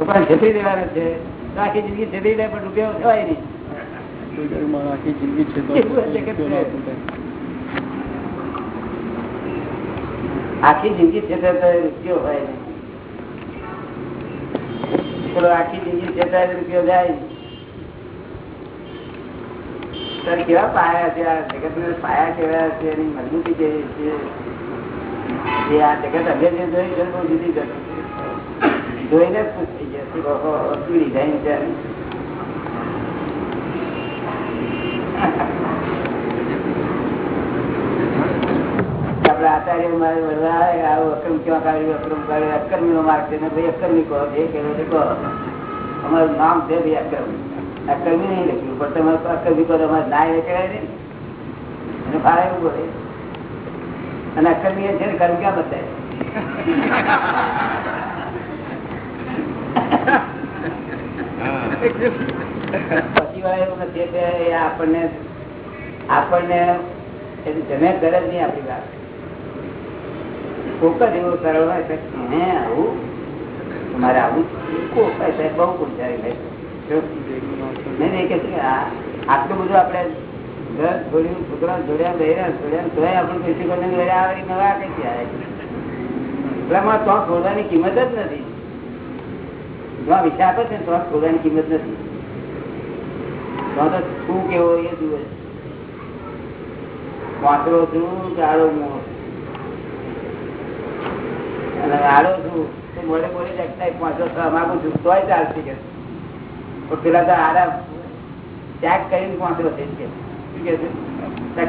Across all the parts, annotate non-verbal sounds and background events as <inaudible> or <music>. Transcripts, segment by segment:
દેવાનો છે. આખી જિંદગી છેતરી દે પણ રૂપિયો થવાય નહીં. આખી જિંદગી છે તો એવું એટલે કે આખી જિંદગી છેતરે તો રૂપિયો હોય નહીં. પેલો આખી જિંદગી છેતરાય રૂપિયો જાય. તારે કેવા પાયા છે? આ જગત ને પાયા કેવા છે? એની મજબૂતી કેવી છે? એ આ જગત અમે જે જોઈ છે બહુ જુદી જોઈને અમારું નામ છે ભાઈ અક્રમ અક્રમી નહીં લખ્યું પણ તમારે અક્રમી કહો તમારે ના એ કહેવાય ને અને એવું બોલે અને અક્રમી છે ને કર્મ ક્યાં બતાય પછી વાળા એવું નથી કે આપણને એની જમે કરે જ નહીં આપણી જ એવું સરળ હોય બહુ પૂછાય ભાઈ નહીં નહીં કે આટલું બધું આપણે ઘર જોડ્યું છોકરા જોડ્યા રહ્યા જોડ્યા તોય આપણું કૃષિ નહીં આવે નવા કઈ આવે એટલામાં તો છોડવાની કિંમત જ નથી જો વિષય આપે છે તો છોકરાની કિંમત નથી. શું કેવો એ જુએ. વાંચરો છું કે આડો મોં. અને આડો છું તો મોડે મોડે જગતા પાંચસો થવા માંગુ છું તોય ચાલશે કે પેલા તો આરામ. ત્યાગ કરીને થઈ છે શું કે છે?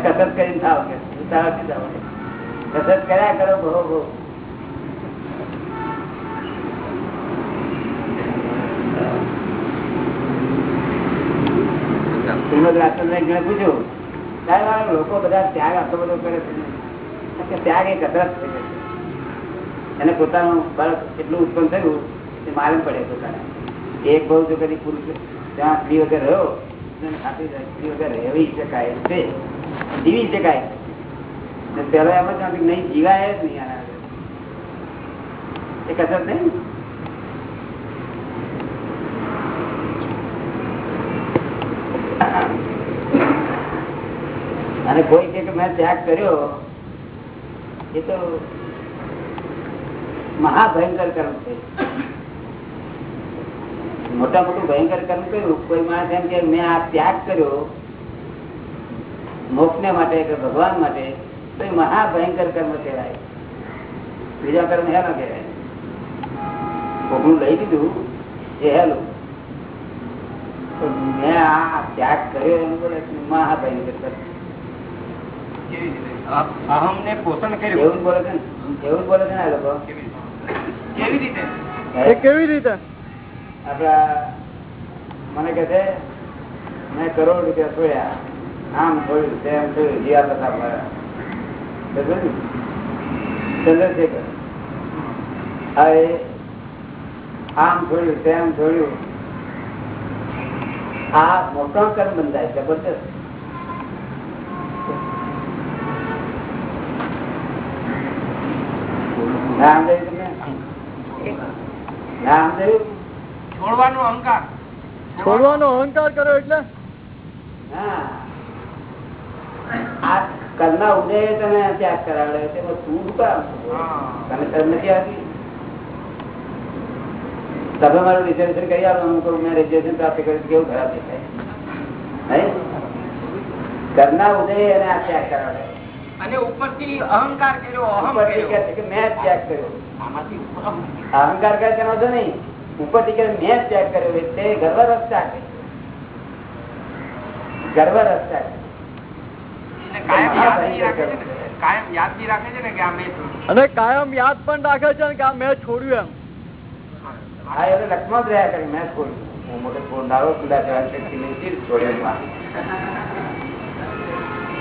કસરત કરીને થાવ કે. કસરત કર્યા કરો બહુ બહુ પૂછ્યું લોકો બધા ત્યાગ આટલો બધો કરે છે. ત્યાગ એ કસરત થઈ છે. અને પોતાનું બાળક એટલું ઉત્પન્ન થયું તે માલમ પડે પોતાને. એક બહુ જો કદી પુરુષ ત્યાં સ્ત્રી વગર રહ્યો સ્ત્રી વગર રહેવી શકાય જીવી શકાય. પેલો એમ જ નથી નહીં જીવાય જ નહીં આના એ કસરત નહીં ને? અને કોઈ કે મેં ત્યાગ કર્યો, એ તો મહાભયંકર કર્મ છે. મોટા મોટું ભયંકર કર્મ કર્યું, કોઈ માણસ એમ કે મેં આ ત્યાગ કર્યો મોક્ષને માટે કે ભગવાન માટે, તો એ મહાભયંકર કર્મ કહેવાય. બીજા કર્મ હેલો કહેવાય. કોકનું લઈ લીધું, એ હેલું. મેં આ ત્યાગ કર્યો એમ બોલે મહાભયંકર કર્મ. અહમ ને પોષણ કર્યું. એવું બોલે છે એવું બોલે છે ને આ લોકો? કેવી રીતે? એ કેવી રીતે? આપડા મને કહે છે મેં કરોડ રૂપિયા છોડ્યા. આમ છોડ્યું તેમ છોડ્યું જીયા પ્રતાપ? ચંદ્રશેખર હવે આમ છોડ્યું તેમ છોડ્યું. આ મોટો કર્મ બંધાય જબરદસ્ત છોડવાનો અહંકાર. છોડવાનો અહંકાર કર્યો એટલે? હા. આ કરના ઉદય તમે ત્યાગ કરાવડે છે તું કામ? હા. તને નથી આવતી? તમે મારું રિઝર્વેશન કરી આપો હું કહું મેં રિઝર્વેશન પ્રાપ્ત કર્યું કેવું ખરાબ દેખાય? કરના ઉદય અને આ ત્યાગ કરાવડે અને ઉપરથી અહંકાર કર્યો અહમ કર્યો. કે મેં ત્યાગ કર્યો. આમાંથી અહંકાર કરે તેનો તો નહીં. ઉપરથી કે મેં ત્યાગ કર્યો એટલે ગર્વરસ ત્યાગ ત્યાગ એટલે કાયમ યાદ નહીં રાખે છે ને કાયમ યાદ નહીં રાખે છે ને કે આ મેં છોડ્યું. અને કાયમ યાદ પણ રાખે છે ને કે આ મેં છોડ્યું એમ. હા એટલે લક્ષમાં જ રહ્યા કરી મેં છોડ્યું. હું મોટો ખુલ્લા ચીજ છોડ્યો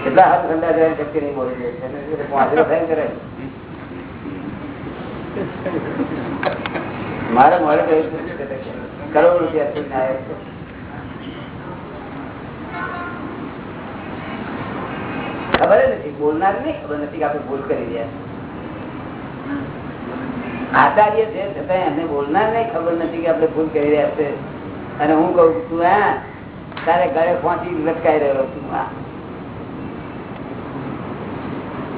કેટલા હાથ ઠંડા જવાની શક્તિ નહીં બોલી છે કરે? મારે મળે છે કરોડ રૂપિયા છે ખબર નથી, બોલનાર નહીં, ખબર નથી કે આપણે ભૂલ કરી રહ્યા આચાર્ય છે છતાં એમને બોલનાર નહીં, ખબર નથી કે આપણે ભૂલ કરી રહ્યા છે. અને હું કઉ તું હા, તારે ઘરે પહોંચી લટકાઈ રહ્યો છું, હા.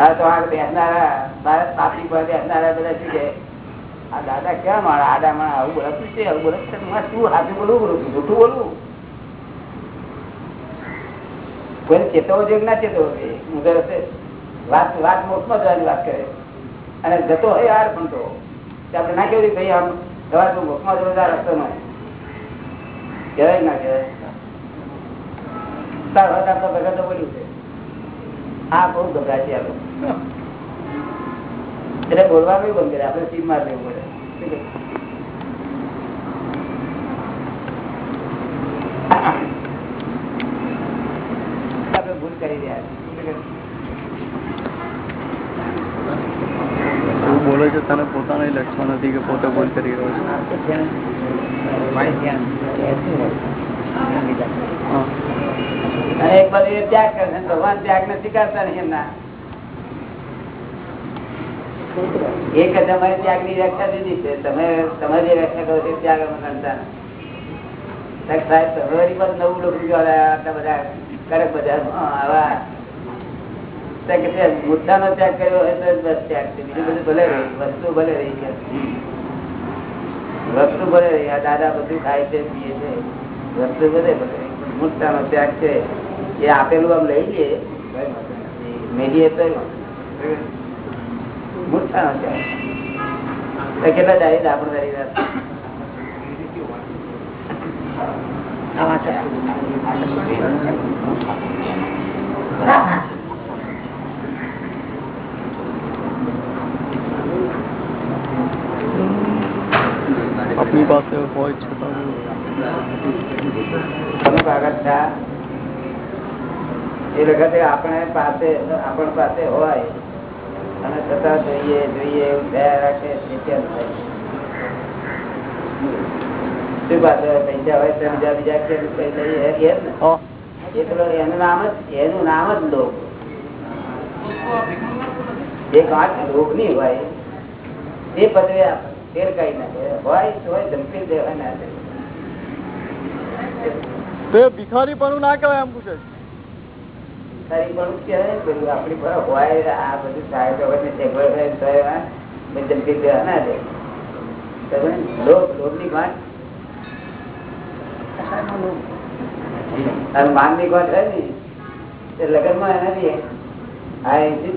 હા તો આ બેસનારા ભારત પાપડી પર બેસનારા બધા આ દાદા ક્યાં મારા આડા મારા આવું બોલતું છે, આવું બોલે? હું શું સાચું બોલું જૂઠું બોલવું કોઈ ચેતવો જોઈએ ના ચેતવો જોઈએ કરે. અને જતો હોય યાર પણ તો. આપડે આપણે ના કેવું ભાઈ આમ દવા તો મોટમાં જવા રસ્તો નો કહેવાય ના કહેવાય? તાર વાત આપણા બોલ્યું છે. આ બહુ ગભરાશે છે આ લોકો. એટલે બોલવાનું બંધ કરે આપણે સીમ માર લેવું પડે. આપણે ભૂલ કરી રહ્યા છીએ. બોલે છે તને પોતાને લક્ષણ નથી કે પોતે ભૂલ કરી રહ્યો છે. અને એક બાજુ ત્યાગ કરે ભગવાન ત્યાગ ને સ્વીકારતા નહીં એમના. એક કે અમારી ત્યાગની વ્યાખ્યા દીધી છે. તમે તમે જે વ્યાખ્યા કરો છો ત્યાગ અમે કરતા વસ્તુ ભલે રહી આ દાદા બધું ખાય છે, પીએ છે. વસ્તુ બધે ભલે રહી. નો ત્યાગ છે. એ આપેલું આમ લઈ લઈએ. મેળીએ તો તો કેટલા જાય આપણે આપણી પાસે હોય છતાં તમે આગળ થયા એ વખતે આપણે પાસે આપણ પાસે હોય. અને છતાં જોઈએ જોઈએ એવું દયા રાખે તે થાય. શું પાસે પૈસા હોય તો બીજા બીજા કેમ એ એનું નામ જ એનું નામ જ લોભ. એક આંખ લોકની હોય એ પદવે ફેર કઈ ના દે હોય તો હોય ધમકી દેવા ના દે. તો ભિખારી પણ ના કહેવાય એમ પૂછે છે. તારી પણ કહેવાય ને પેલું આપણી પર હોય આ બધું સાહેબ ધમકી દેવા ના દે ગાંઠ માનની ગાંઠ હોય ને, તે લગ્નમાં એનાથી આ એથી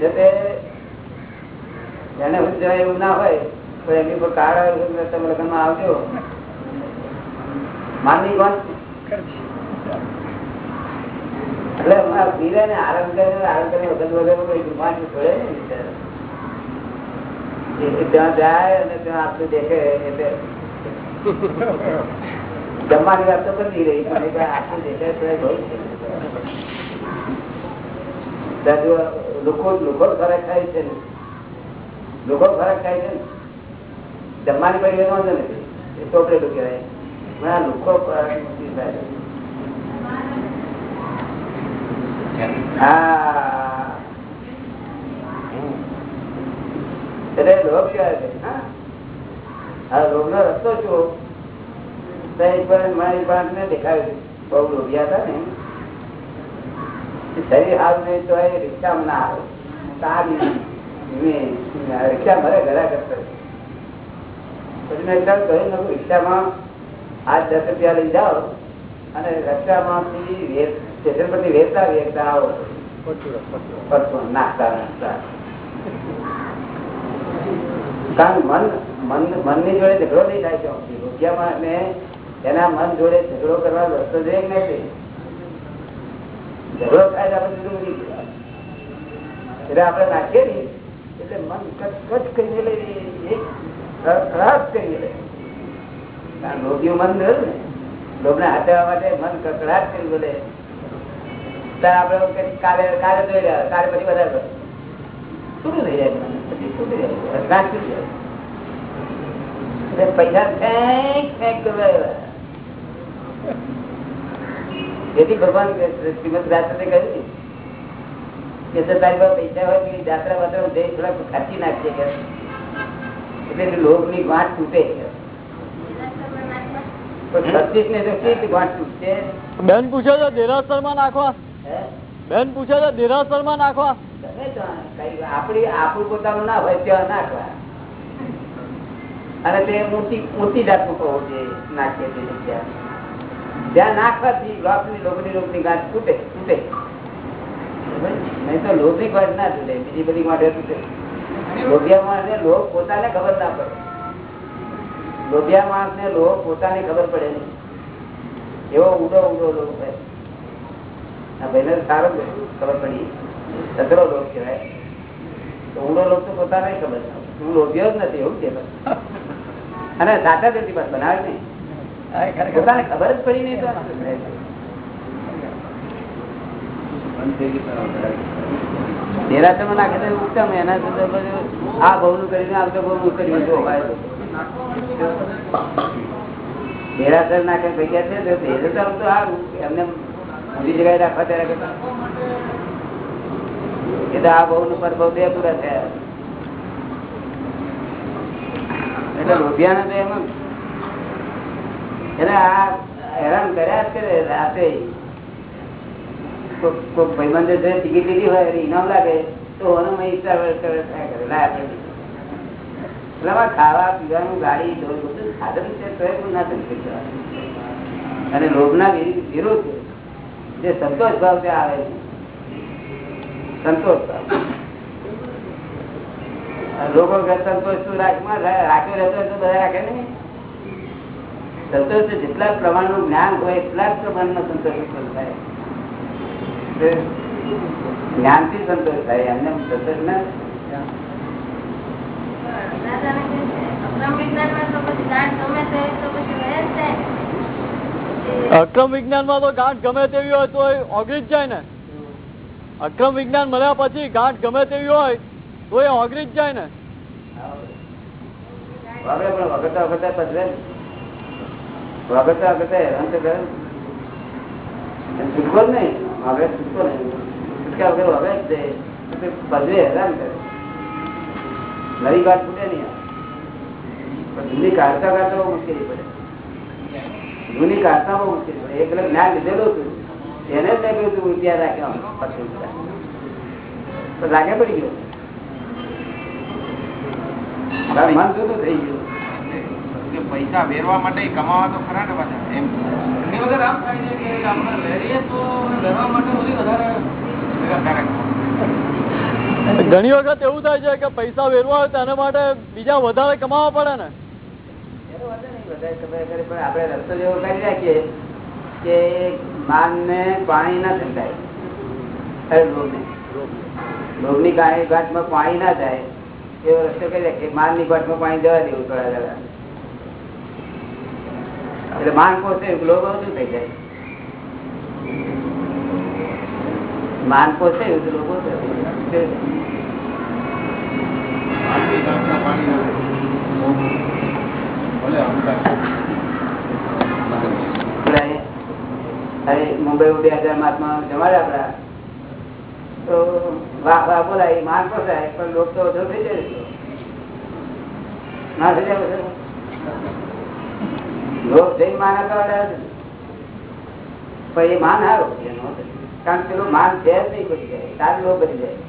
એને એવું ના હોય, પણ એની પર કાળ તમે લગ્નમાં આવજો. માનની ગાંઠ એટલે હમણાં પીરે ને આરામ કરે આરામ કરે વખત વગર કોઈ ગુમાન ને ત્યાં જાય અને ત્યાં એટલે જમવાની વાત તો બની રહી તો બહુ લોકો ફરક થાય છે લોકો ફરક થાય છે જમવાની પડી વાંધો નથી. ચોપડેલું કહેવાય. લોકો ફરક નથી થાય હા. એટલે લોભ કહેવાય છે. હા. આ નો રસ્તો શું તો એક મારી પાંચ ને દેખાયું બહુ લોભિયા હતા ને. શરીર હાલ નહીં તો એ રિક્ષામાં ના આવે. સારી રિક્ષા ભરે ઘરા કરતો પછી મેં એકદમ કહ્યું રિક્ષામાં આજ દસ રૂપિયા લઈ જાઓ અને રસ્તામાંથી વેચ- સ્ટેશન પરથી વેચતા વેચતા આવો. નાખતા નાખતા. કારણ મન મન મનની જોડે ઝઘડો નહીં થાય છે રૂપિયામાં ને એના મન જોડે ઝઘડો કરવા રસ્તો જોઈએ કે ઝઘડો થાય તો આપણે મૂકી એટલે આપણે નાખીએ ને એટલે મન કચ કરીને લે એક કકડાટ કરીને લે કારણ લોભિયું મન રહ્યું ને. લોભને હટાવવા માટે મન કકડાટ કરી બોલે. ત્યારે આપડે કાલે કાલે જોઈ રહ્યા કાલે પછી વધારે. છૂટું થઈ જાય પૈસા ફેંક ફેંક કરવા ભગવાન શ્રીમદ રાજચંદ્રે કહ્યું ને, કે તારી પાસે પૈસા હોય ખર્ચી નાખીએ કે. એટલે ગાંઠ તૂટે પણ સતીશ ને તો કેવી ગાંઠ તૂટશે? બેન પૂછે છે દેરાસરમાં નાખવા? બેન પૂછે છે દેરાસરમાં નાખવા કઈ આપણી પોતાનું ના હોય ત્યાં નાખવા. અને તે મોટી મોટી જાતનું કહો છે નાખીએ તે ત્યાં નાખવાથી લોભની લોભની લોભની ગાંઠ તૂટે તૂટે. નહીં તો લોભની ગાંઠ ના તૂટે બીજી બધી માટે તૂટે. લોભિયા માણસ ને લોભ પોતાને ખબર ના પડે. લોભિયા માણસ ને લોભ પોતાને ખબર પડે નહીં. એવો ઉડો ઉડો લોભ આ ભાઈને સારો ખબર પડી. કહેવાય. તો ઊંડો તો પોતાને ખબર ના. હું લોભ્યો જ નથી એવું કે અને સાચા વ્યક્તિ પાસે બનાવે નહીં. પોતાને ખબર જ પડી નહીં તો નાખે તો ઉત્તમ એના તો બધું આ બહુનું કરીને આ તો બહુ તો હોય દેરાસર નાખે છે તો દેરાસર એમને બીજી જગ્યાએ રાખવા ત્યારે તો? આ બહુ નું પરભવ બે પૂરા થયા. એટલે લોભિયા તો એમ એટલે આ હેરાન કર્યા જ કરે રાતે. કોઈક ભાઈબંધે છે ટિકિટ લીધી હોય ઇનામ લાગે, તો ઓનો ઈચ્છા કરે કરે. લાય ખાવા, પીવાનું, ગાડી બધું સાધન છે તો એ ના શકે. અને વિ- વિરુદ્ધ જે સંતોષ ભાવ ત્યાં આવે છે. સંતોષ ભાવ. લોકો સંતોષ રાખ્યો રહેતો રાખે પ્રમાણનું જ્ઞાન હોય, એટલા જ પ્રમાણનો સંતોષ ઉત્પન્ન જ્ઞાનથી સંતોષ થાય, એમને સંતોષ ના ને અક્રમ વિજ્ઞાન મળ્યા પછી ગાંઠ ગમે તેવી હોય તો એ ઓગળી જ જાય ને. વગર પણ વગરતા વગરતા પધરે ને. વગરતા વગરતા હેરાન તો કરે ને. અને છૂટકો જ નહીં. વગર છૂટકો નહીં. છૂટકા વગર વગર જ જાય તો તે પધરે હેરાન કરે. નવી વાત છૂટે નહીં. આ. પણ જૂની કાઢતા કાઢતા બહુ મુશ્કેલી પડે. જૂની કાઢતા બહુ મુશ્કેલી એક જ્ઞાન લીધેલું હતું. એને જ મેં હતું રૂપિયા રાખ્યા લાગે પડી ગયો. મન જુદું થઈ ગયું. પૈસા વેરવા માટે કમાવા તો ખરા ને પાછા? એમ. ઘણી વખત આમ થાય છે કે આપણે વેરીએ તો વેરવા માટે બધી વધારે વધારે ઘણી વખત એવું થાય છે કે પૈસા વેરવા હોય તો એના માટે બીજા વધારે કમાવા પડે ને. પણ આપણે રસ્તો જેવો કરી રાખીએ કે માન ને પાણી ના થાય લોભને ગાંઠમાં પાણી ના જાય, એવો રસ્તો કરી રાખીએ માનની ગાંઠમાં પાણી જવા દેવું થોડા દાદા. એટલે માન પોસે લોભ ઓછું થઈ જાય. માન પોસે એવું તો અરે મુંબઈ બે હજારમાં જમાડે આપડા તો વાહ વાહ બોલાય, માન પોસાય પણ લોક તો ઓછો થઈ જાય ના થઈ જાય લોક જઈ માન પણ એ માન હારો કારણ કે માન છે જ નહીં કોઈ જાય તાર લોક બની જાય.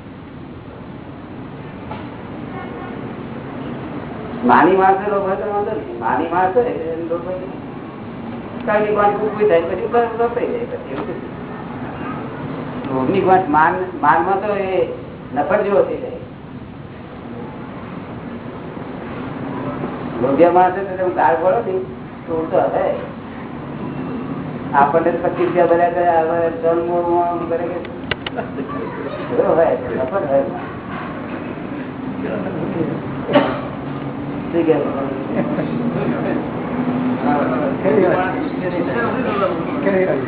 માની માણસે લોક વાંધો નહીં. માની માણસ લોક ને તો હવે. આપણને પચીસ રૂપિયા ભર્યા કર્યા હવે જન્મ આમ કરે કે હોય? નફર હોય.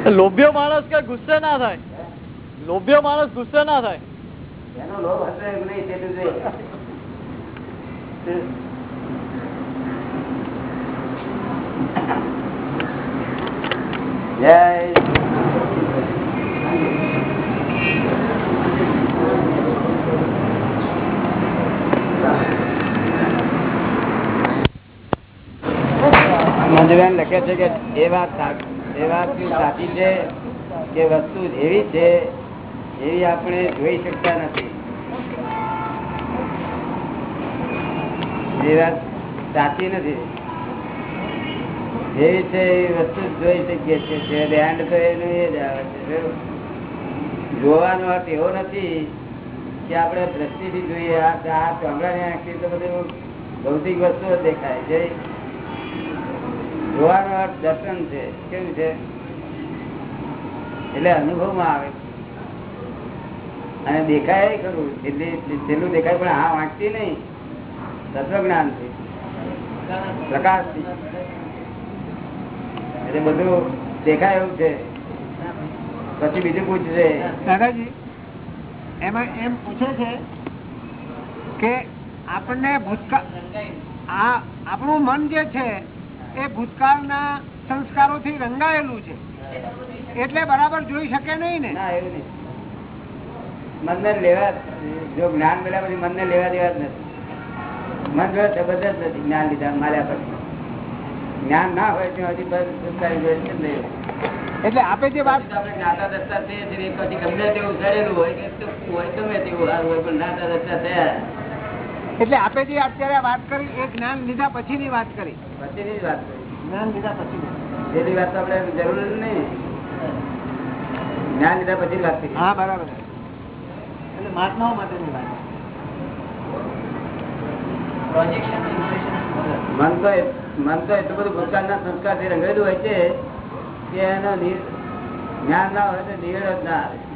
લોભ્યો માણસ કે ગુસ્સે ના થાય? લોભ્યો માણસ ગુસ્સે ના થાય? એનો લોભ હશે નહીં તેટલું જોઈએ. જય લખે છે કે એ વાત એ વાત સાચી છે કે વસ્તુ એવી છે, એવી આપણે જોઈ શકતા નથી. એ વાત સાચી નથી. જેવી છે એ વસ્તુ જોઈ શકીએ છીએ. જે બેન્ડ તો એનું એ જ આવે છે જોવાનો અર્થ એવો નથી કે આપણે દ્રષ્ટિથી જોઈએ, આ ચામડાની આંખથી તો બધું ભૌતિક વસ્તુઓ દેખાય છે. જોવાનો અર્થ દર્શન છે, કેવું છે? એટલે અનુભવમાં આવે. અને દેખાય ખરું છેલ્લી દેખાય, પણ આ વાંચતી નહીં. તત્વજ્ઞાનથી પ્રકાશથી એટલે બધું દેખાય એવું છે. પછી બીજું પૂછશે. દાદાજી, એમાં એમ પૂછે છે કે આપણને ભૂતકાળ આ આપણું મન જે છે એ ભૂતકાળના સંસ્કારોથી રંગાયેલું છે. એટલે બરાબર જોઈ શકે નહીં ને? મનને લેવા જો જ્ઞાન મળ્યા પછી મનને લેવા દેવા જ નથી. મન જોડે સંબંધ નથી જ્ઞાન લીધા માર્યા પછી. જ્ઞાન ના હોય ત્યાં હજી બસ. એટલે આપે જે વાત આપણે જ્ઞાતા દસ્તા પછી ગમે તેવું ચડેલું હોય કે હોય ગમે તેવું હોય પણ જ્ઞાતા દસ્તા થયા એટલે આપે જે અત્યારે વાત કરી એ જ્ઞાન લીધા પછીની વાત કરી. પછીની વાત કરી. જ્ઞાન લીધા પછી વાત તો આપણે જરૂર નહીં. જ્ઞાન લીધા પછી વાત કરી. હા બરાબર. એટલે મહાત્માઓ માટેની વાત. મન તો મન તો એટલું બધું ભૂતકાળના સંસ્કારથી રંગેલું હોય છે કે એનો જ્ઞાન ના હોય તો નિવેડો જ ના આવે આખો રાત દાડો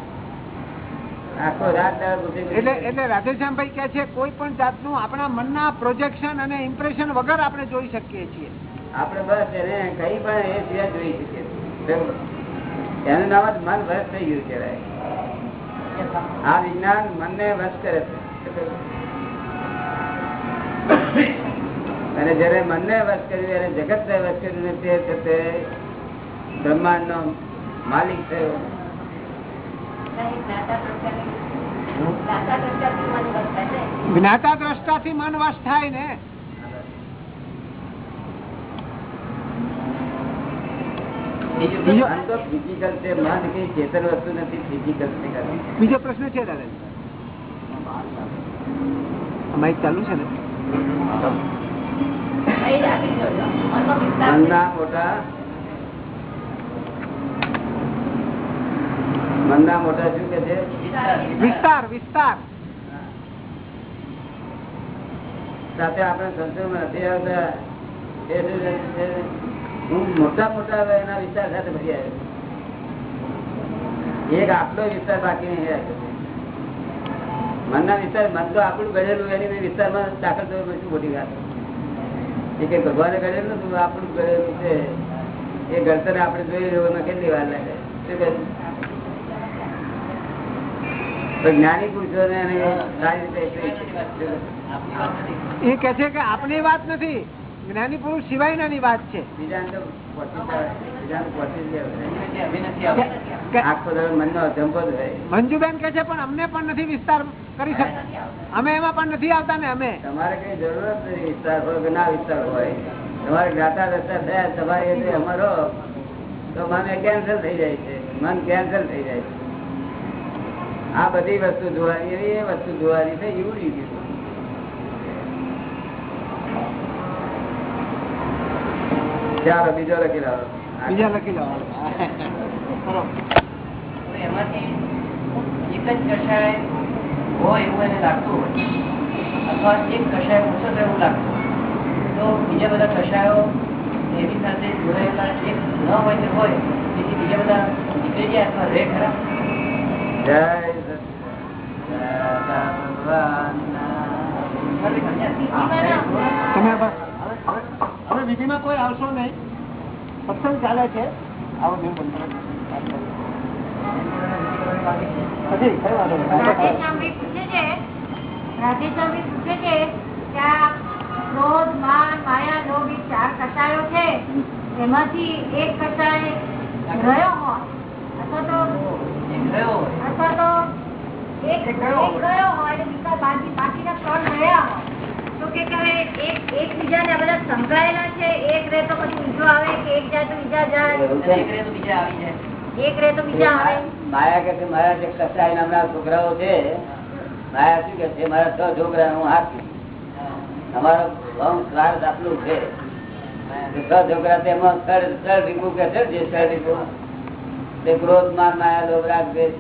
ઘૂસી ઘૂસી એટલે એટલે રાધેશ્યામભાઈ કે છે કોઈ પણ જાતનું આપણા મનના પ્રોજેક્શન અને ઇમ્પ્રેશન વગર આપણે જોઈ શકીએ છીએ. આપણે બસ એને કઈ પણ એ સિવાય જોઈ શકીએ એનું નામ જ મન વશ થઈ ગયું કહેવાય. આ વિજ્ઞાન મનને વશ કરે છે. અને જયારે મનને વશ કર્યું ત્યારે જગત ને વશ કર્યું તે બ્રહ્માંડ નો માલિક થયો. જ્ઞાતા દ્રષ્ટાથી. મન વશ થાય ને? બીજું પ્રશ્ન છે દાદા માઇક ચાલુ છે ને? મોટા મનના મોટા શું કે છે? વિસ્તાર વિસ્તાર. સાથે આપણે સંશોધનમાં નથી આવતા? હું મોટા મોટા એના વિસ્તાર સાથે ભરી આવ્યો એક આટલો વિસ્તાર બાકી નહીં મનના વિસ્તાર મન તો આપણું ગળેલું એની વિસ્તારમાં દાખલ થયો શું મોટી વાત? એ કઈ ભગવાને ગળેલું નથી આપણું ગળેલું છે. એ ગળતર આપણે જોઈ રહ્યો કેટલી વાર લાગે? શું કહે? જ્ઞાની પુરુષો ને એ કે છે કે આપણી વાત નથી જ્ઞાની પુરુષ સિવાયનાની વાત છે. મંજુબેન કે છે પણ અમને પણ નથી વિસ્તાર કરી શકતા અમે એમાં પણ નથી આવતા ને અમે. તમારે કઈ જરૂરત નથી વિસ્તાર હોય કે ના વિસ્તાર હોય. તમારે ગાતા રસ્તા થયા તમારે અમારો તો મને કેન્સલ થઈ જાય છે. મન કેન્સલ થઈ જાય છે. આ બધી વસ્તુ જોવાની એ વસ્તુ જોવાની છે એવું રીત ચાલો બીજો લખી લાવો. બીજા લખી લાવો. એમાંથી એક જ કષાય હોય એવું એને લાગતું હોય. અથવા એક કશાય ઓછો તો એવું લાગતું તો બીજા બધા કશાયો એની સાથે જોડાયેલા એક ન હોય હોય તેથી બીજા બધા નીકળી જાય અથવા રે ખરા? જય તમે હવે વિધિમાં કોઈ આવશો નહીં. સત્સંગ ચાલે છે. આવો દેવ બંધ. પછી છે કે આ ક્રોધ માન માયા લોભ એ ચાર કષાયો છે? એમાંથી એક કષાય ગયો હોય અથવા તો અથવા તો એક ગયો હોય. અને બીજા બાકી બાકીના ત્રણ રહ્યા હોય. કે એક એકબીજાને બધા સંકળાયેલા છે એક રે તો પછી બીજો આવે કે એક જાય તો બીજા આવી જાય. એક રે તો બીજા આવે. માયા કે મારા જે કસાઈ નામના છોકરાઓ છે માયા શું કે છે મારા છ છોકરા હું હાથી અમારો વંશ સ્વાર્થ આટલું છે. છ છોકરા તેમાં સર સર રીપુ કે છે જે સર રીપુ તે ક્રોધ માન માયા લોભ રાગ દ્વેષ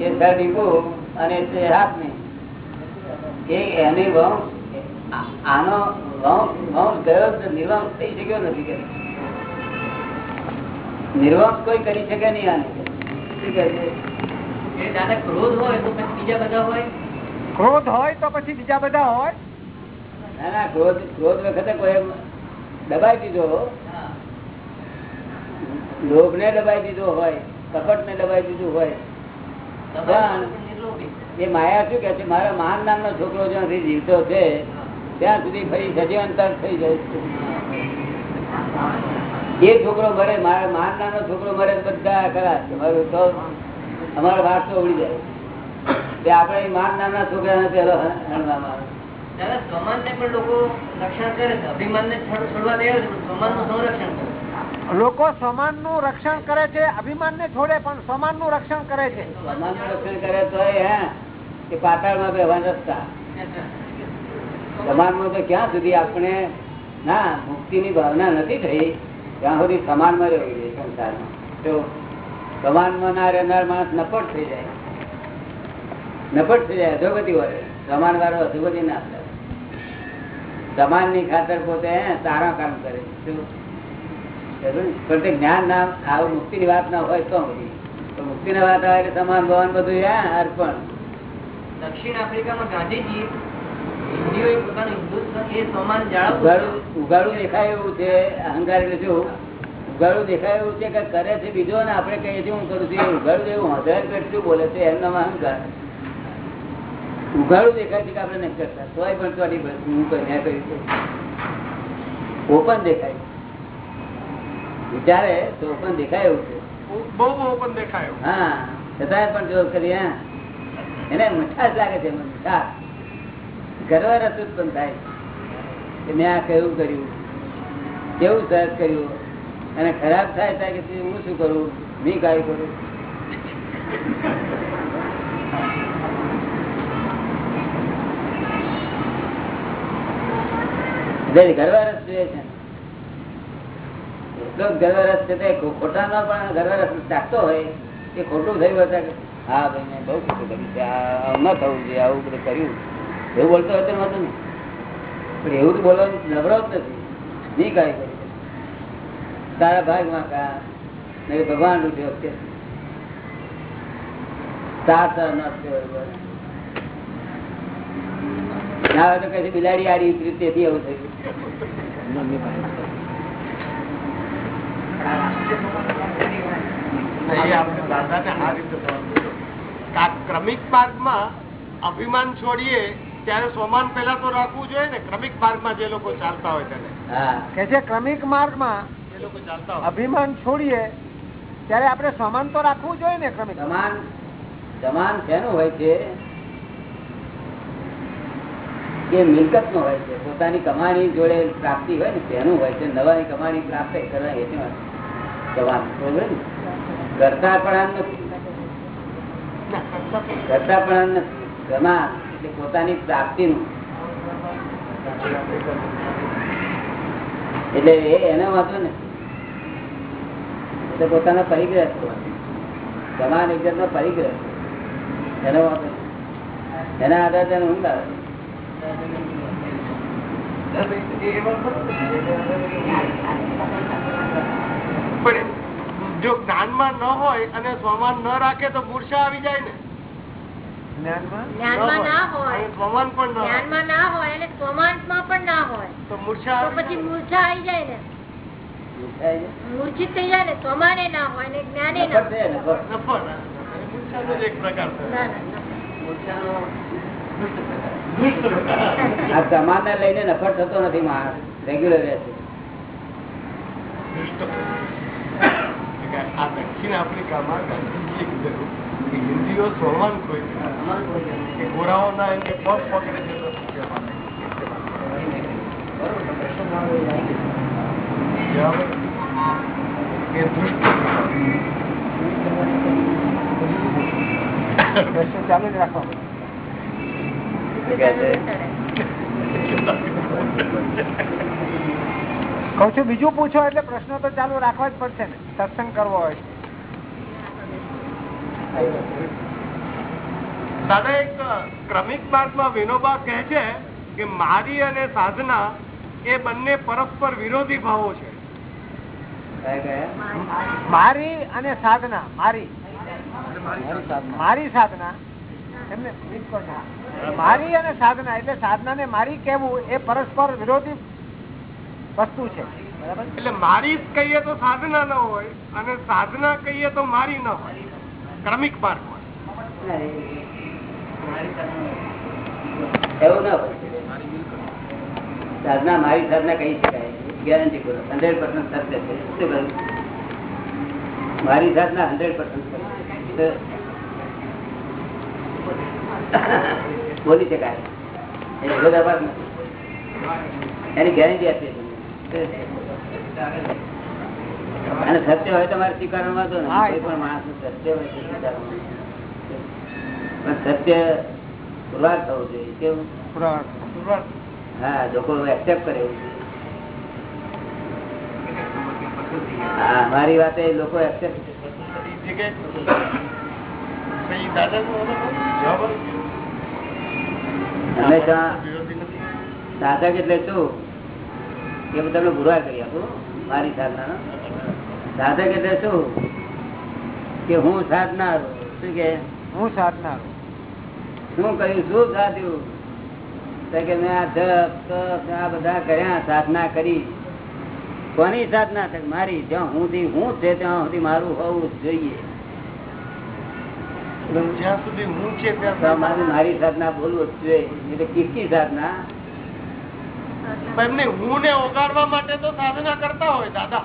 એ રીપુ અને તે હાથની એ એની વંશ આનો વંશ વંશ ગયો નિર્વંશ થઈ શક્યો નથી કે નિર્વંશ કોઈ કરી શકે નહીં આને. શું કહે છે? ક્રોધ હોય તો પછી બીજા બધા હોય? ક્રોધ હોય તો પછી બીજા બધા હોય? ના ના ક્રોધ ક્રોધ વખતે કોઈ દબાઈ દીધો. લોભ ને દબાઈ દીધો હોય કપટ ને દબાઈ દીધું હોય તમારું એ માયા શું કે છે? મારા માન નામનો છોકરો જ્યાંથી જીવતો છે ત્યાં સુધી ફરી સજીવંતર થઈ જાય એ છોકરો મરે મારા માન નામનો છોકરો મરે બધા ખરા તમારું તો અમારો વારસો ઉડી જાય. તે આપણે નામના છોકરાને પેલો હણવામાં આવે દાદા પણ લોકો રક્ષણ કરે છે. અભિમાન ને છોડવા તૈયાર છે નું સંરક્ષણ કરે લોકો સમાનનું રક્ષણ કરે છે અભિમાન ને છોડે પણ સમાનનું રક્ષણ કરે છે. સમાનનું રક્ષણ કરે તો એ હે કે પાતાળમાં બેહવાના રસ્તા. સમાનમાં તો ક્યાં સુધી આપણે, ના, મુક્તિની ભાવના નથી થઈ, ત્યાં સુધી સમાનમાં રહેવું જોઈએ સંસારમાં. તો સમાનમાં ના રહેનાર માણસ નપટ થઈ જાય. નપટ થઈ જાય, અધોગતિ હોય. સમાન વાળો અધોગતિ ના થાય. સમાનની ખાતર પોતે સારા કામ કરે? પણ તે જ્ઞાન ના આવું મુક્તિ ની વાત ના હોય તો તો મુક્તિ ની વાત આવે એટલે સમાન ભવન બધું અર્પણ. દક્ષિણ આફ્રિકામાં ગાંધીજી હિન્દીઓ પોતાનું હિન્દુત્વ એ સ્વમાન જાળવતું ઉગાડું ઉગાડું દેખાય એવું છે અહંકાર એટલે શું? ઉગાડું દેખાય એવું છે કે કરે છે બીજો ને આપણે કહીએ છીએ હું કરું છું. એ ઉગાડું એવું હજાર કેટલું બોલે છે એમનો અહંકાર. ઉઘાડું દેખાય છે કે આપણે નહીં કરતા તોય પણ ચોટી હું કઈ મેં કર્યું છે ઓપન દેખાય. વિચારે તો ઓપન દેખાય એવું છે. બહુ ઓપન દેખાય હા છતાંય પણ જો કરી હા. એને મીઠાશ લાગે છે મીઠાશ. ગર્વ રસ ઉત્પન્ન થાય. કે મેં આ કેવું કર્યું? કેવું સહજ કર્યું? અને ખરાબ થાય થાય કે હું શું કરું? મેં કાંઈ કરું? જોઈએ છે. એટલો ગર્વરસ પણ ગર્વરસ ચાખતો હોય, એ ખોટું થયું હતા હા ભાઈ, મેં બહુ ખોટું કર્યું થવું જોઈએ, આવું બધું કર્યું. એવું બોલતો હોય તો વાંધો પણ એવું તો બોલવાનું નબળો જ નથી. નહીં કાંઈ તારા ભાગમાં કા? નહીં ભગવાન રૂઠ્યો છે તાર તાર ન થયો હોય બસ. ના હોય તો કઈ બિલાડી આડી ઉતરી તેથી એવું થયું. ક્રમિક માર્ગમાં અભિમાન છોડીએ ત્યારે સોમાન પેલા તો રાખવું જોઈએ ને ક્રમિક માર્ગમાં જે લોકો ચાલતા હોય તેને. કે જે ક્રમિક માર્ગમાં જે લોકો ચાલતા હોય. અભિમાન છોડીએ ત્યારે આપણે સમાન તો રાખવું જોઈએ ને ક્રમિક સમાન સમાન શેનું હોય છે? કે મિલકત નો હોય છે? પોતાની કમાણી જોડે પ્રાપ્તિ હોય ને તેનું હોય છે? નવાની કમાણી પ્રાપ્ત કરવા એટલે વાત સમાન બરોબર ને? કરતા પણ નથી કરતા પણ નથી. સમાન એટલે પોતાની પ્રાપ્તિનું. એટલે એ એનો વાંધો ને એટલે પોતાનો પરિગ્રહ. સમાન એક જાતનો પરિગ્રહ. એનો વાંધો એના આધારે તેને ઊંઘ આવે. જો જ્ઞાનમાં ન હોય અને સ્વમાન ન રાખે તો મૂર્છા આવી જાય ને. જ્ઞાનમાં ના હોય ન હોય જ્ઞાનમાં ના હોય અને સ્વમાનમાં પણ ના હોય તો મૂર્છા તો આવી પછી મૂર્છા આવી જાય ને મૂર્છિત થઈ જાય ને સ્વમાને ના હોય ને જ્ઞાને ના નફર છે, નફર. નફર એ મૂર્છાનો જ એક પ્રકાર છે ના, ના, ના. મૂર્છાનો દુષ્ટ પ્રકાર. દુષ્ટ પ્રકાર. આ સમાન લઈને નફર થતો નથી માણસ રેગ્યુલર રહે છે દુષ્ટ પ્રકાર. કે આ દક્ષિણ આફ્રિકામાં ગાંધીજી હિન્દીઓ સોલવાનું કોઈ કે ગોરાઓના એમને પગ પકડે છે તો શું કહેવાનું? કે દૃષ્ટિ ચાલુ જ રાખવાનો કઉ છું બીજું પૂછો એટલે પ્રશ્ન તો ચાલુ રાખવા જ પડશે ને. સત્સંગ કરવો હોય દાદા એક ક્રમિક માર્ગમાં વિનોબા કહે છે કે મારી અને સાધના એ બંને પરસ્પર વિરોધી ભાવો છે. કયા કયા? મારી અને સાધના મારી. મારી સાધના એમને મારી અને સાધના એટલે સાધના ને મારી કેવું એ પરસ્પર વિરોધી વસ્તુ છે. બરાબર એટલે મારી કહીએ તો સાધના ન હોય અને સાધના કહીએ તો મારી ન હોય. ક્રમિક માર્ગમાં એવું ના હોય. સાધના મારી સાધના કહી શકાય. ગેરંટી પૂર્વક હંડ્રેડ પર્સન્ટ સત્ય છે. શું કહ્યું? મારી સાધના હંડ્રેડ પર્સન્ટ બોલી શકાય. એ વિરોધાભાસ નથી એની ગેરંટી આપીએ છીએ. અને સત્ય હોય તમારે સ્વીકારવા તો હા, કોઈ પણ માણસ સત્ય હોય તો સ્વીકારવા પણ સત્ય પુરવાર થવું જોઈએ. કેવું? હા લોકો એક્સેપ્ટ કરે એવું. હા મારી વાત એ લોકો એક્સેપ્ટ હંમેશા સાધક એટલે શું? કે હું તમને પુરવાર કરી આપું મારી સાધના સાધક એટલે શું? કે હું સાધનાર. શું કે? હું સાધનાર. શું કહ્યું શું સાધ્યું? કે મેં આ જપ આ બધા કર્યા સાધના કરી. કોની સાધના મારી. જ્યાં હું થી હું છે ત્યાં સુધી મારું હોવું જોઈએ. જ્યાં સુધી હું છે ત્યાં મારી મારી સાધના બોલવું જ જોઈએ. એટલે કિસકી સાધના. હું ને ઓગાડવા માટે તો સાધના કરતા હોય દાદા.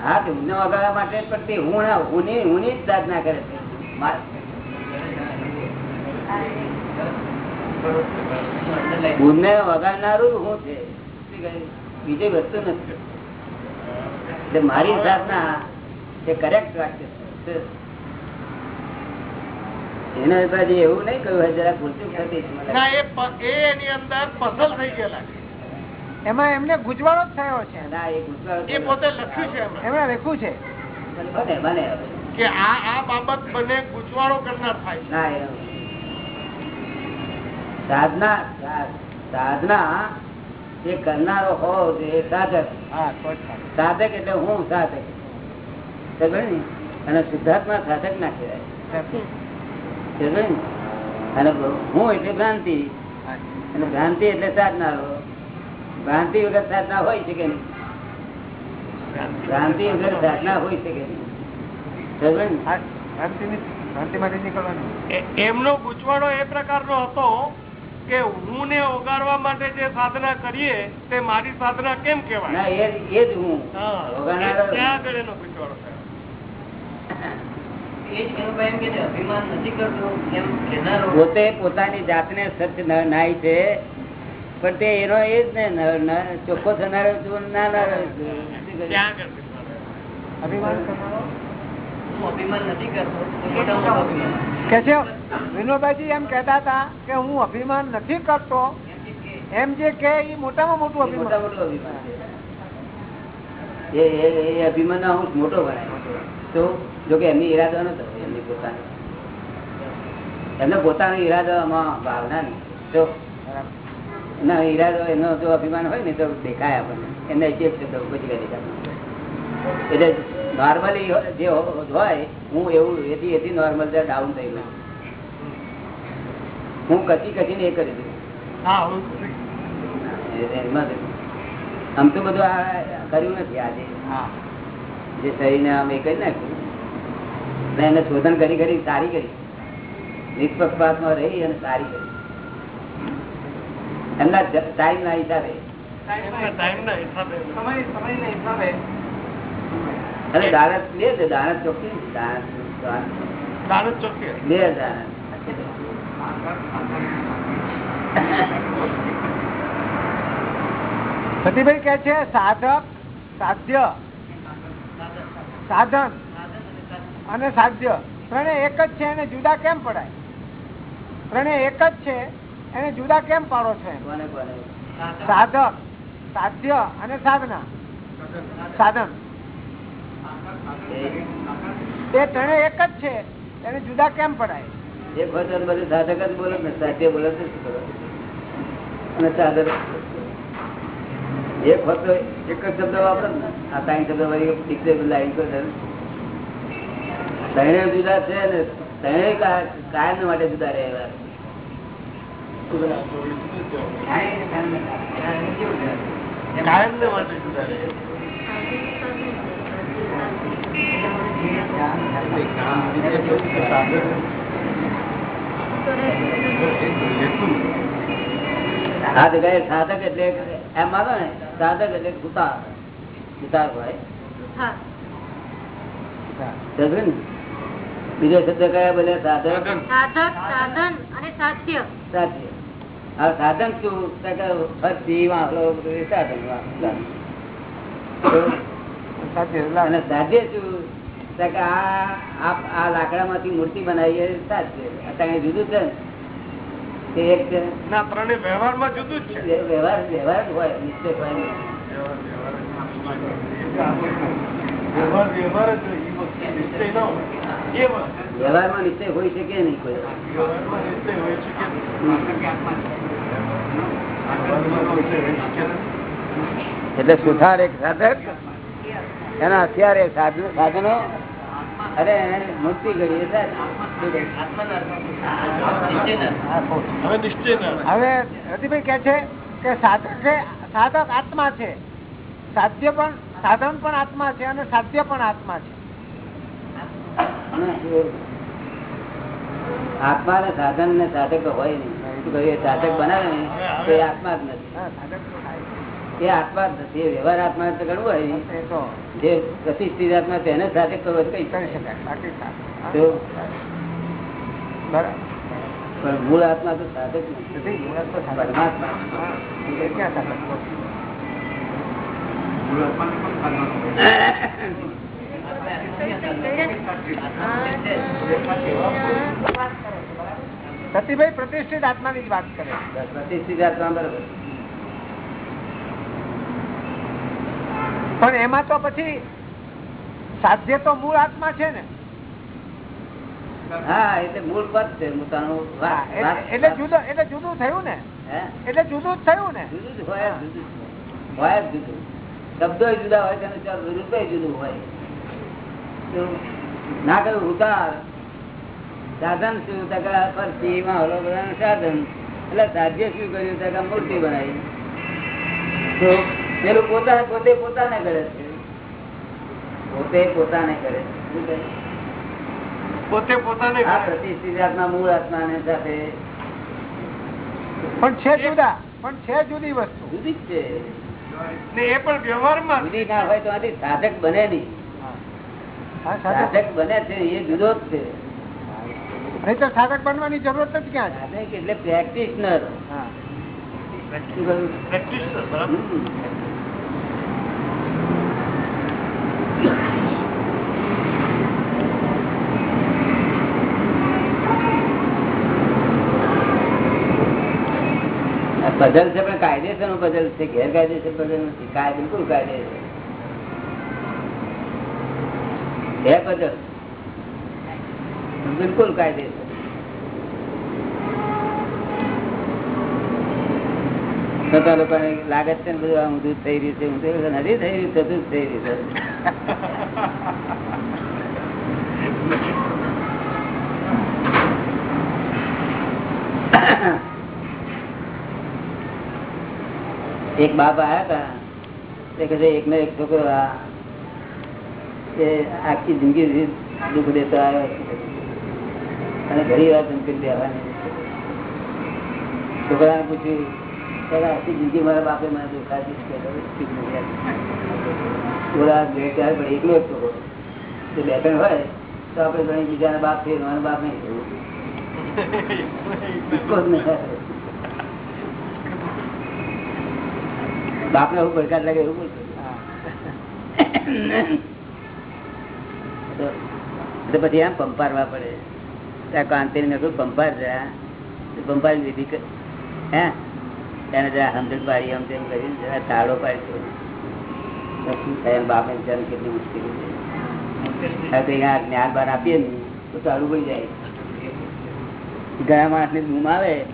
હા, તો વગાડવા માટે પણ તે હું હુંની હુંની જ સાધના કરે છે. હું બીજી વસ્તુ નથી. મારી સાધના એ કરેક્ટ વાક્ય એના પછી એવું નહીં કહ્યું હોય જરા ભૂલચૂક થતી એની અંદર ફસલ થઈ ગયેલા એમાં એમને ગુજવાળો જ થયો છે. એ પોતે લખ્યું છે એમણે લખ્યું છે. કે આ આ બાબત બને ગુજવાળો કરનાર થાય છે. સાધના સાધના એ કરનારો હોવો જોઈએ સાધક. સાધક. એટલે હું સાધક. અને સિદ્ધાર્થમાં સાધક ના? કહેવાય? અને હું એટલે ભ્રાંતિ. અને ભ્રાંતિ એટલે સાધનારો. ભ્રાંતિ વગર સાધના હોય શકે નહીં? ભ્રાંતિ વગર સાધના હોય શકે એમનો ગુચવાડો એ પ્રકારનો હતો કે હું ને ઓગાળવા માટે જે સાધના કરીએ તે મારી સાધના કેમ કેવાય એ એ જ હું. પોતે પોતાની જાતને સચ નાય છે. પણ તે એનો એ જ ને ચોખ્ખો થનારો છું, ના વિનોબાજી એમ કેતા હતા કે હું અભિમાન નથી કરતો એમ જે કે એ મોટામાં મોટું અભિમાન. અભિમાન એ મોટો ગણાય તો જો કે એમની ઈરાદો નતો એમની પોતાની. એમને પોતાનો ઈરાદો આમાં ભાવના નહીં. તો ના ઈરાદો એનો જો અભિમાન હોય ને તો દેખાય આપણને. એમને છે તો પછી દેખાય એટલે નોર્મલી જે હોય હું એવું એથી એથી નોર્મલ ડાઉન થઈ ગયું. હું કચી કચીને એ કરી દઉં. આમ તો બધું આ કર્યું નથી આજે. હા. જે શરીરને આમ એ કરી નાખ્યું. એને શોધન કરી કરી સારી કરી. નિષ્પક્ષપાતમાં રહી અને સારી કરી. એમના ટાઈમ ના હિસાબે. અને દાનત છે દાનત ચોખ્ખી દાનત ચોખ્ખી. દાનત સતીભાઈ કે છે સાધક સાધ્ય. સાધન અને સાધ્ય. ત્રણે એક જ છે એને જુદા કેમ પડાય? ત્રણે એક જ છે એને જુદા કેમ પાડો છો? સાધક, સાધ્ય અને સાધના. સાધન. એ ત્રણે એક જ છે, એને જુદા કેમ પડાય? એક જ બોલે ને તો ને, આ ત્રણ શબ્દ જુદા છે ને ત્રણે કાયમ માટે જુદા રહે જગ્યાએ સાધક એટલે એમ માનો ને સાધક એટલે સુતાર હોય સમજ્યો બીજો શબ્દ કયા બોલે સાધક સાધક સાધન અને સાધ્ય સાધ્ય. સાધન શું? ફરતી સાધન સાધ્ય અને સાધ્ય શું? કે આ લાકડામાંથી મૂર્તિ બનાવી અત્યારે જુદું છે ને. તે એક છે. ના ત્રણે વ્યવહારમાં જુદું જ છે. વ્યવહાર વ્યવહાર જ હોય નિશ્ચય હોય વ્યવહાર વ્યવહાર જ હોય. વસ્તુ નિશ્ચય ન હોય. એ વસ્તુ. વ્યવહારમાં નિશ્ચય હોય છે કે એટલે સુથાર એક સાધક એના હથિયાર એ સાધનો સાધનો અરે મુક્તિ કરી? હવે રતિભાઈ કે છે કે સાધક છે સાધક આત્મા છે સાધ્ય પણ સાધન પણ આત્મા છે અને સાધ્ય પણ આત્મા છે? આત્મા ને સાધન ને સાધક તો હોય નહીં. સાધક બનાવે ને તો એ આત્મા જ નથી. એ આત્મા જ નથી. વ્યવહાર આત્મા તો કરવું હોય. જે પ્રતિષ્ઠિત આત્મા તેને સાધક કરવો કઈ કરી શકાય. પણ મૂળ આત્મા તો સાધક નથી. પરમાત્મા. ક્યાં સાધક? સતીભાઈ પ્રતિષ્ઠિત આત્માની જ વાત કરે પ્રતિષ્ઠિત આત્મા બરોબર. પણ એમાં તો પછી સાધ્ય તો મૂળ આત્મા છે ને. હા એટલે મૂળ પદ છે એટલે જુદું એટલે જુદું થયું ને. એટલે જુદું જ થયું ને. જુદું જ હોય જુદું હોય. હોય જુદું. શબ્દો જુદા હોય તેનું રૂપે જુદું હોય. ના કહ્યું ઉતાર સાધન શું? તો કે ફરતી માહોલો બધાનું સાધન. એટલે સાધ્ય શું કર્યું? તો મૂર્તિ બનાવી. તો પેલું પોતાને પોતે પોતાને કરે છે. પોતે પોતાને કરે છે. પોતે પોતાને આ પ્રતિષ્ઠિત આત્મા મૂળ આત્માને સાથે. પણ છે જુદા. પણ છે જુદી વસ્તુ. જુદી જ છે. ને એ પણ વ્યવહારમાં. જુદી ના હોય તો સાધક બને નહીં. સાધક બને છે એ જુદો જ છે. નહીં તો સાધક બનવાની જરૂરત જ ક્યાં છે? એટલે પ્રેક્ટિશનર પઝલ છે પણ કાયદેસરનું બદલ છે ગેરકાયદેસર બદલ નથી. કાય બિલકુલ કાયદેસર. છે પઝલ બિલકુલ કાયદેસર છતાં લોકોને લાગે છે ને બધું ઊંધું થઈ રહ્યું છે ઊંધું નથી થઈ રહ્યું થતું થઈ રહ્યું એક બાપ આયા હતા, તે કહે એકનો એક છોકરો આ, એ આખી જિંદગી દુઃખ દેતો આવ્યો. અને ઘણી વાર ધમકી દેવાની છોકરાને પૂછ્યું "તારા આખી જિંદગી મારા બાપે મને દુઃખ આપ્યું છે." કે ઠીક નથી આપ્યું. બોલા બે ચાર પણ એકલો જ છોકરો તે બે ત્રણ હોય તો આપણે ઘણી બીજાના બાપ છે મારા બાપ નહીં થયું એકલો જ એવું પડકાર લાગે એવું બોલતો પછી એમ પંપારવા પડે. ત્યાં કાંતિ જ્ઞાન બાર આપીએ ને, તો તાળું પડી જાય. ઘણા માણસ ને ધૂમ આવે,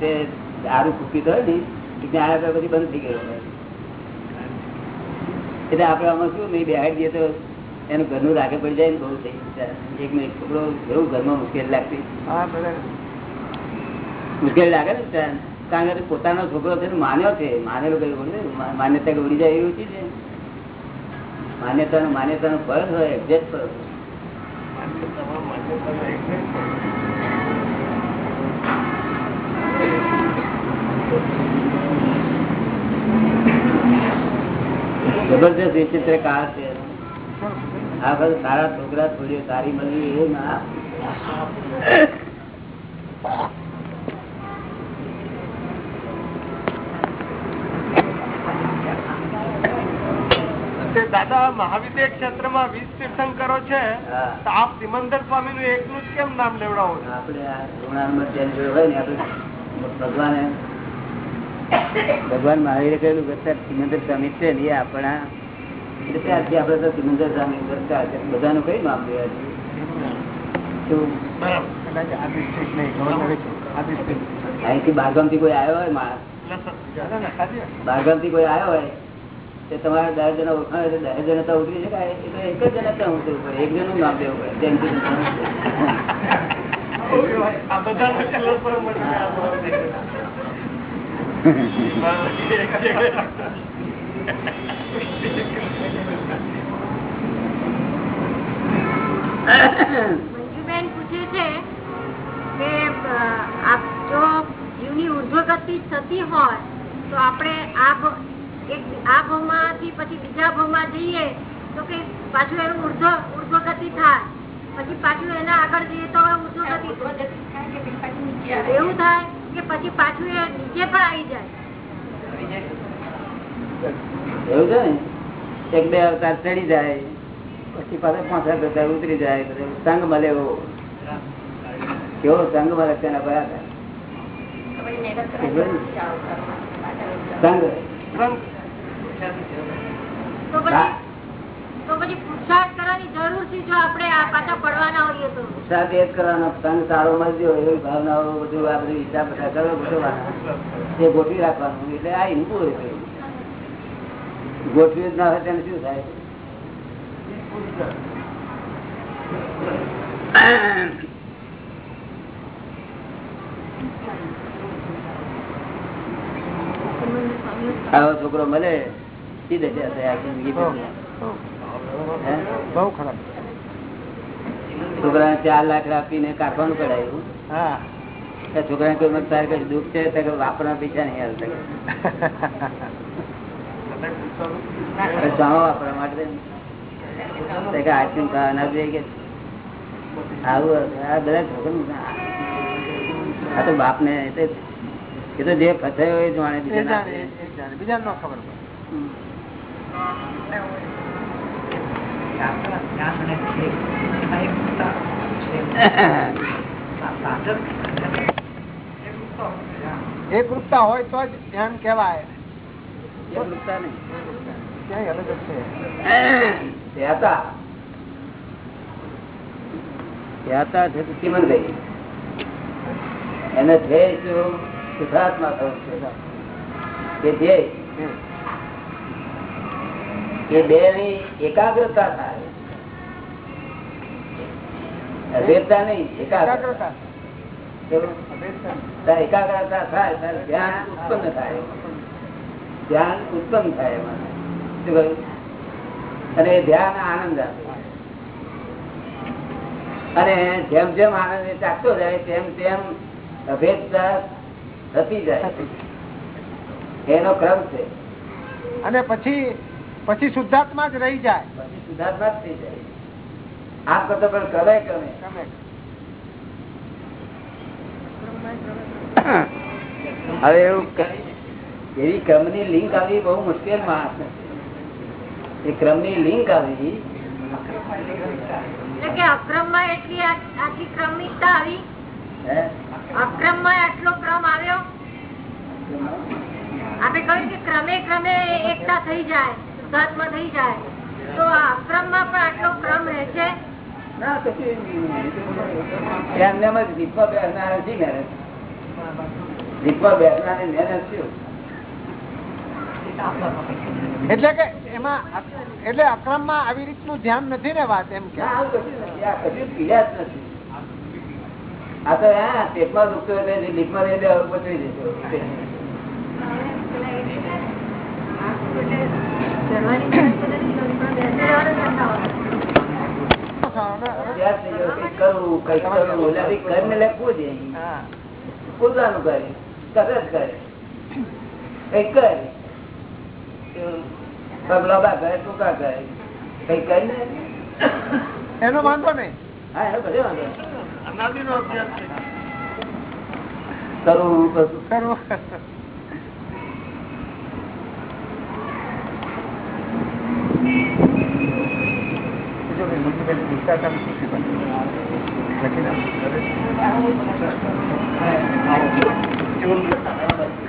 તે દારૂ ફૂકી થયો ને જ્ઞાન આપ્યા પછી બંધ થઈ ગયો. એટલે આપડે આમાં શું, નહીં બેહાડી દઈએ તો એનું ઘરનું રાખે પડી જાય ને બહુ થઈ એક મિનિટ છોકરો બહુ ઘરમાં મુશ્કેલી લાગતી. મુશ્કેલી લાગે ને. કારણ કે પોતાનો છોકરો છે માન્યો છે. માનેલો કઈ માન્યતા કે ઉડી જાય એવું છે? માન્યતાનું માન્યતાનું ફળ હોય એક્ઝેક્ટ ફળ જબરજસ્ત વિચિત્ર કાળ છે. આ બધું સારા છોકરા છોડીઓ સારી મળી એ ના. દાદા મહાવિદ્ય ક્ષેત્રમાં વીસ તીર્થંકરો છે. તો આપ સિમંદર સ્વામી નું એકનું જ કેમ નામ લેવડાવો આપડે હોય ને આપણે ભગવાન મહાવીરે કહેલું કે સિમંદર સ્વામી છે ને એ આપણા ત્યારથી આપણે તો સિમંદર સ્વામી બધાનું કઈ નામ. અહીંથી બારગામથી કોઈ આવ્યો હોય માણસ. બારગામથી કોઈ આવ્યો હોય? તે તમારા દસ જણા ઓળખાણ દસ જણા તો ઉતરી શકાય. એક જ જણા ત્યાં ઉતરવું પડે એક જણનું નામ દેવું પડે. જેમ કે <laughs> આ બધાનો છેલ્લો સ્વર મને યાદ મંજુબેન પૂછે છે કે આપ જો જીવની ઉર્ધ્વગતિ થતી હોય તો આપણે આ એક આ ભાવમાંથી પછી બીજા ભાવમાં જઈએ તો કે પાછું એનું ઉર્ધ્વ ઉર્ધ્વગતિ થાય. પછી પાછું એના આગળ જઈએ તો ઉર્ધ્વગતિ એવું થાય કે પછી પાછું એ નીચે પણ આવી જાય. એવું છે એક બે અવતાર ચડી જાય. પછી પાછા પાંચ સાત ઉતરી જાય સંઘ મળે એવો. કેવો સંઘ મળે તેના એ ગોઠવી રાખવાનું એટલે આ કઈ. ગોઠવી જ ના હોય તેને શું થાય? આવો છોકરો મળે? બહુ ખરાબ. છોકરા ચાર લાખ આપીને કાઢવાનું કઢાયું છોકરાને કોઈ તારે કઈ દુઃખ છે વાપરવા પૈસા નહીં સામો <laughs> વાપરવા માટે. તો ખાવા ના જોઈએ કે? આવું આ બધા આ તો બાપ ને એ તો જે ફસાયો એ જાણે બીજા ન ખબર <laughs> એકરૂપતા હોય તો જ ધ્યાન કેવાય એકરૂપતા નહીં. ક્યાંય અલગ જ છે. <coughs> ત્યાતા ત્યાતા છે તો ચીમન ગઈ. એને ધ્યેય શું? શુદ્ધાત્મા થવું છે. એ ધ્યેય. એ બે ની એકાગ્રતા થાય. અભેદતા નહીં એકાગ્રતા. એકાગ્રતા. ત્યારે થાય ત્યારે ધ્યાન ઉત્પન્ન થાય. ધ્યાન ઉત્પન્ન થાય એમાં? અને ધ્યાન આનંદ અને જેમ જેમ આનંદ ચાખતો જાય તેમ તેમ અભેદતા થતી જાય. એનો ક્રમ છે. અને પછી પછી શુદ્ધાત્મા જ રહી જાય. પછી શુદ્ધાત્મા જ થઈ જાય. આમ કરતો પણ કરે કમે ગમે હવે એવું એવી ક્રમની લિંક આવી બહુ મુશ્કેલ માણસ. એ લિંક આવી. એટલી ક્રમિકતા આવી? આટલો ક્રમ આવ્યો? આપણે કહ્યું કે ક્રમે ક્રમે એકતા થઈ જાય શુદ્ધાત્મા થઈ જાય. તો આ અક્રમમાં પણ આટલો ક્રમ રહે છે? ના કશું એમને દીપમાં બેસનાર દીપમાં એટલે કે એમાં એટલે અક્રમમાં આવી રીતનું ધ્યાન નથી ને વાત એમ કે? કશું પીડા જ નથી. આ તો હા પેટમાં દુખતો રહી. પોતાનું કસરત કરે. કરે ટૂંકા કરે એનો વાંધો નહીં. હા એનો બધે વાંધો નહીં. અનાદિનો અભ્યાસ કરવું કરવું.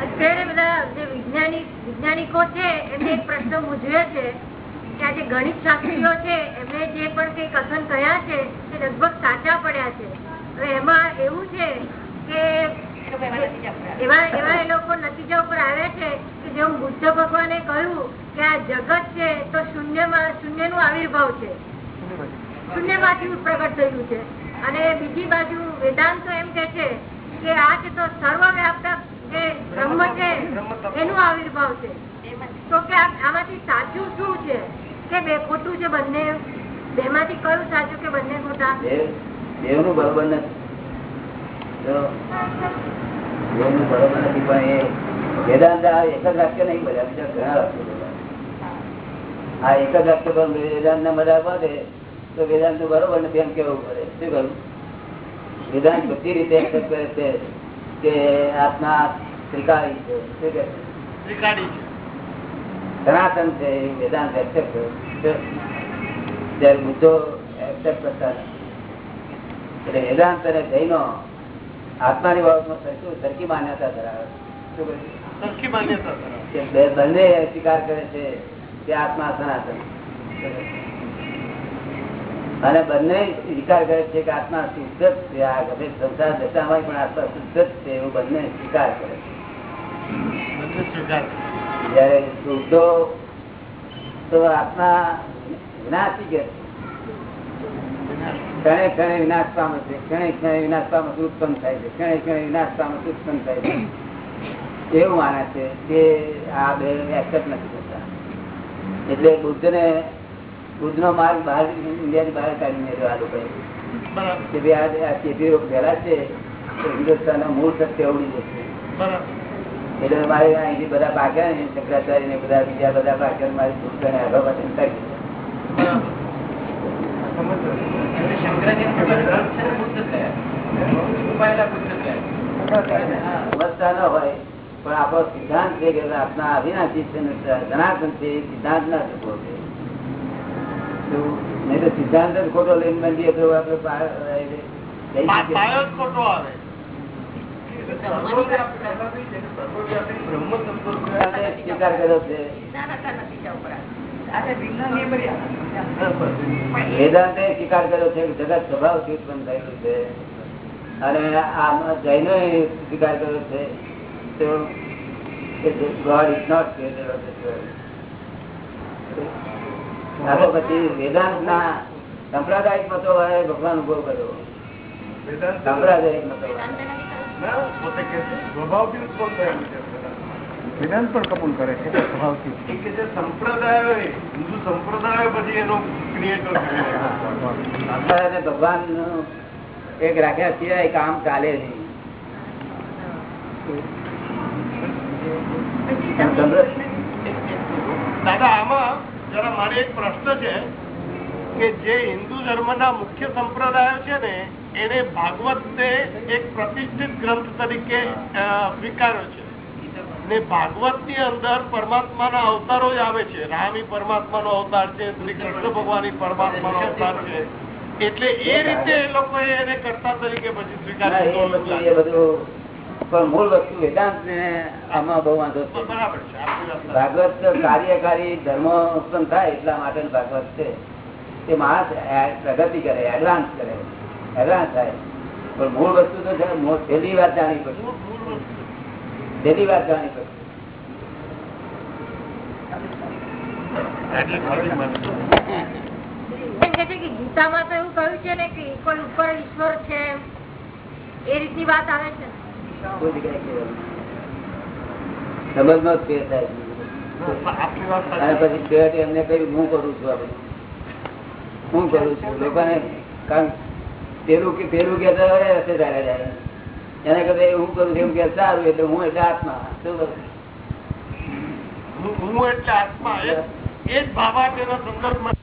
અત્યારે બધા જે વૈજ્ઞાનિક વૈજ્ઞાનિકો છે, એમને એક પ્રશ્ન મૂંઝવે છે કે આ જે ગણિત શાસ્ત્રીઓ છે, એમને જે પણ કઈ કથન કહ્યા છે, તે લગભગ સાચા પડ્યા છે. એમાં એવું છે કે એવા એવા એ લોકો નતીજા ઉપર આવ્યા છે કે જેવું બુદ્ધ ભગવાને કહ્યું કે આ જગત છે, તો શૂન્યમાં શૂન્યનું આવિર્ભાવ છે. શૂન્યમાંથી પ્રગટ થયું છે. અને બીજી બાજુ વેદાંતો એમ કે છે કે આ છે તો સર્વવ્યાપક તો કે એ વેદાંત નહીં, બધા બીજા ઘણા ના બધા બધે તો વેદાંત બરોબર નથી, એમ કેવું પડે? શું કરું? વેદાંત બધી રીતે કરે છે. કે આત્મા ત્રિકાળી છે સનાતન છે વેદાંત એક્સેપ્ટ ત્યારે બુદ્ધો એક્સેપ્ટ કરતા એટલે વેદાંત અને જૈનો આત્માની બાબતમાં શું સરખી માન્યતા ધરાવે બંને સ્વીકાર કરે છે કે આત્મા સનાતન અને બંને સ્વીકાર કરે છે કે આત્મા શુદ્ધ જ છે આ ગમે સંસાર દશામાં પણ આત્મા શુદ્ધ જ છે એવું બંને સ્વીકાર કરે છે. જયારે શુદ્ધો તો આત્મા વિનાશી કે ક્ષણે ક્ષણે વિનાશ પામે છે ક્ષણે ક્ષણે વિનાશ પામે ઉત્પન્ન થાય છે ક્ષણે ક્ષણે વિનાશ પામે ઉત્પન્ન થાય છે. એવું માને છે કે આ બે એક્સેપ્ટ નથી કરતા. એટલે બુદ્ધ ને નો માર્ગ બહાર ઇન્ડિયાની બહાર કાઢી મેળવ્યો આ લોકોએ. કે ભાઈ આ- આ ચેપી રોગ ફેલા છે તો હિન્દુસ્તાન મૂળ સત્ય ઉડી જશે. એટલે મારે અહીંથી બધા પાક્યા ને શંકરાચાર્ય ને બધા બીજા બધા પાક્યા મારી ભૂલ આગળ પાછળ કરી હોય પણ આપણો સિદ્ધાંત છે કે આપના અવિનાશી છે સનાતન છે સિદ્ધાંત ના શકો છે? નહીં તો સિદ્ધાંત જ ખોટો લઈને બંધીએ તો જ ખોટો આવે. સ્વીકાર કર્યો છે. વેદાંતે સ્વીકાર કર્યો છે કે જગત સ્વભાવથી ઉત્પન્ન થયેલું છે. અને આમાં જૈનો સ્વીકાર કર્યો છે. તો ગોડ ઇઝ નોટ ક્રિએટેડ પછી વેદાંત ના સંપ્રદાયિક મતો વાળાએ ભગવાન ઊભો કર્યો. સાંપ્રદાયિક મતો વાળા. છે, વેદાંત પણ કબૂલ કરે સંપ્રદાયો હિન્દુ સંપ્રદાયો પછી એનો ક્રિએટર ભગવાન એક રાખ્યા સિવાય કામ ચાલે નહીં. દાદા આમાં જરા મારે એક પ્રશ્ન છે કે જે હિન્દુ ધર્મના મુખ્ય સંપ્રદાયો છે ને એને ભાગવત એક પ્રતિષ્ઠિત ગ્રંથ તરીકે સ્વીકાર્યો છે. ને ભાગવતની અંદર પરમાત્માના અવતારો જ આવે છે. રામી પરમાત્માનો અવતાર છે શ્રી કૃષ્ણ ભગવાન ઈ પરમાત્માનો અવતાર છે. એટલે એ રીતે એ લોકો એને કરતા તરીકે પછી સ્વીકાર પણ મૂળ વસ્તુ વેદાંત ને આમાં બહુ વાંધો છે. ભાગવત કાર્યકારી ધર્મ ઉત્પન્ન થાય એટલા માટે ભાગવત છે. તે માણસ પ્રગતિ કરે એડવાન્સ કરે એડવાન્સ થાય. પણ મૂળ વસ્તુ તો છે, પહેલી વાત જાણી પડશે. છેલ્લી વાત જાણી પડશે. ગીતામાં તો એવું કહ્યું છે ને કે ઉપર ઈશ્વર છે એ રીતની વાત આવે છે. કોઈ જગ્યાએ સમજમાં જ ફેર થાય. અને પછી છેવટે એમને કહ્યું હું કરું છું આ હું કરું છું? લોકોને કારણ પેલું કે પેલું કે રસ્તે જાય એને કહે હું કરું છું? એમ કે સારું એટલે હું એટલે આત્મા. શું કરું? હું એટલે આત્મા. એ જ ભાવા તેના સંદર્ભમાં